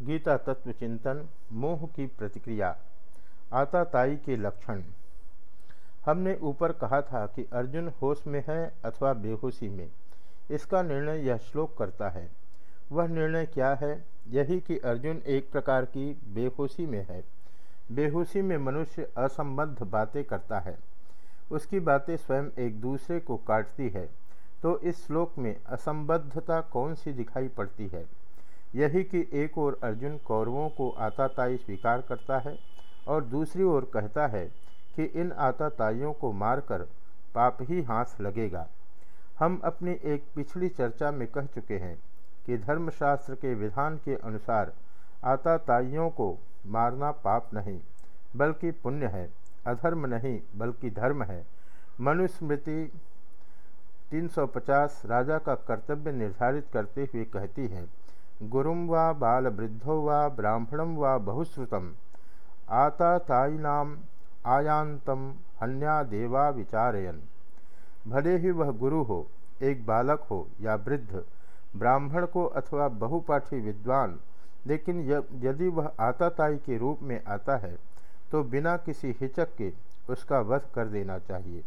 गीता तत्व चिंतन, मोह की प्रतिक्रिया आताताई के लक्षण। हमने ऊपर कहा था कि अर्जुन होश में है अथवा बेहोशी में। इसका निर्णय यह श्लोक करता है। वह निर्णय क्या है? यही कि अर्जुन एक प्रकार की बेहोशी में है। बेहोशी में मनुष्य असंबद्ध बातें करता है। उसकी बातें स्वयं एक दूसरे को काटती है। तो इस श्लोक में असंबद्धता कौन सी दिखाई पड़ती है? यही कि एक ओर अर्जुन कौरवों को आताताई स्वीकार करता है और दूसरी ओर कहता है कि इन आताताइयों को मारकर पाप ही हाथ लगेगा। हम अपनी एक पिछली चर्चा में कह चुके हैं कि धर्मशास्त्र के विधान के अनुसार आताताइयों को मारना पाप नहीं, बल्कि पुण्य है, अधर्म नहीं, बल्कि धर्म है। मनुस्मृति 350 राजा का कर्तव्य निर्धारित करते हुए कहती है गुरुम वा बाल वृद्धो वा ब्राह्मणम वा बहुश्रुतम। आताताईनाम आयांतम हन्या देवा विचारयन। भले ही वह गुरु हो, एक बालक हो या वृद्ध, ब्राह्मण को अथवा बहुपाठी विद्वान, लेकिन यदि वह आताताई के रूप में आता है तो बिना किसी हिचक के उसका वध कर देना चाहिए।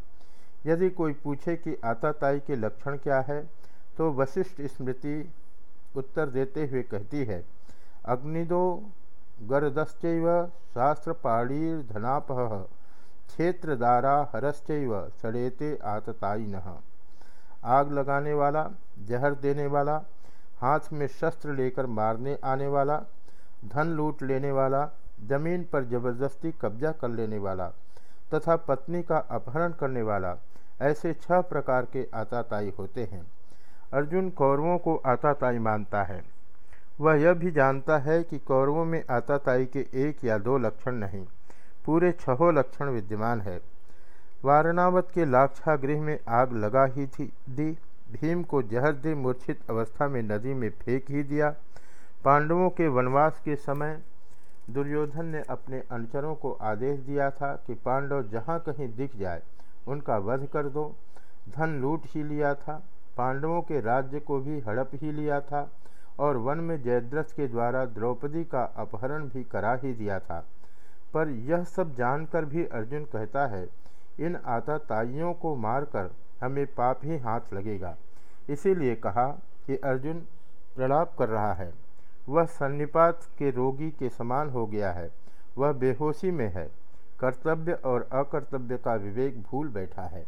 यदि कोई पूछे कि आताताई के लक्षण क्या है तो वशिष्ठ स्मृति उत्तर देते हुए कहती है, अग्निदो गरदश्चैव शास्त्रपाणीर्धनापह, क्षेत्रदारा हरश्चैव सड़ेते आतताई आग लगाने वाला, जहर देने वाला, हाथ में शस्त्र लेकर मारने आने वाला, धन लूट लेने वाला, ज़मीन पर ज़बरदस्ती कब्जा कर लेने वाला, तथा पत्नी का अपहरण करने वाला, ऐसे छह प्रकार के आताताई होते हैं। अर्जुन कौरवों को आताताई मानता है। वह यह भी जानता है कि कौरवों में आताताई के एक या दो लक्षण नहीं, पूरे छहों लक्षण विद्यमान है। वारणावत के लाक्षागृह में आग लगा ही थी, दी, भीम को जहर दे मूर्छित अवस्था में नदी में फेंक ही दिया। पांडवों के वनवास के समय दुर्योधन ने अपने अनुचरों को आदेश दिया था कि पांडव जहाँ कहीं दिख जाए, उनका वध कर दो। धन लूट ही लिया था। पांडवों के राज्य को भी हड़प ही लिया था और वन में जयद्रथ के द्वारा द्रौपदी का अपहरण भी करा ही दिया था। पर यह सब जानकर भी अर्जुन कहता है, इन आताताइयों को मारकर हमें पाप ही हाथ लगेगा। इसीलिए कहा कि अर्जुन प्रलाप कर रहा है, वह सन्निपात के रोगी के समान हो गया है, वह बेहोशी में है, कर्तव्य और अकर्तव्य का विवेक भूल बैठा है।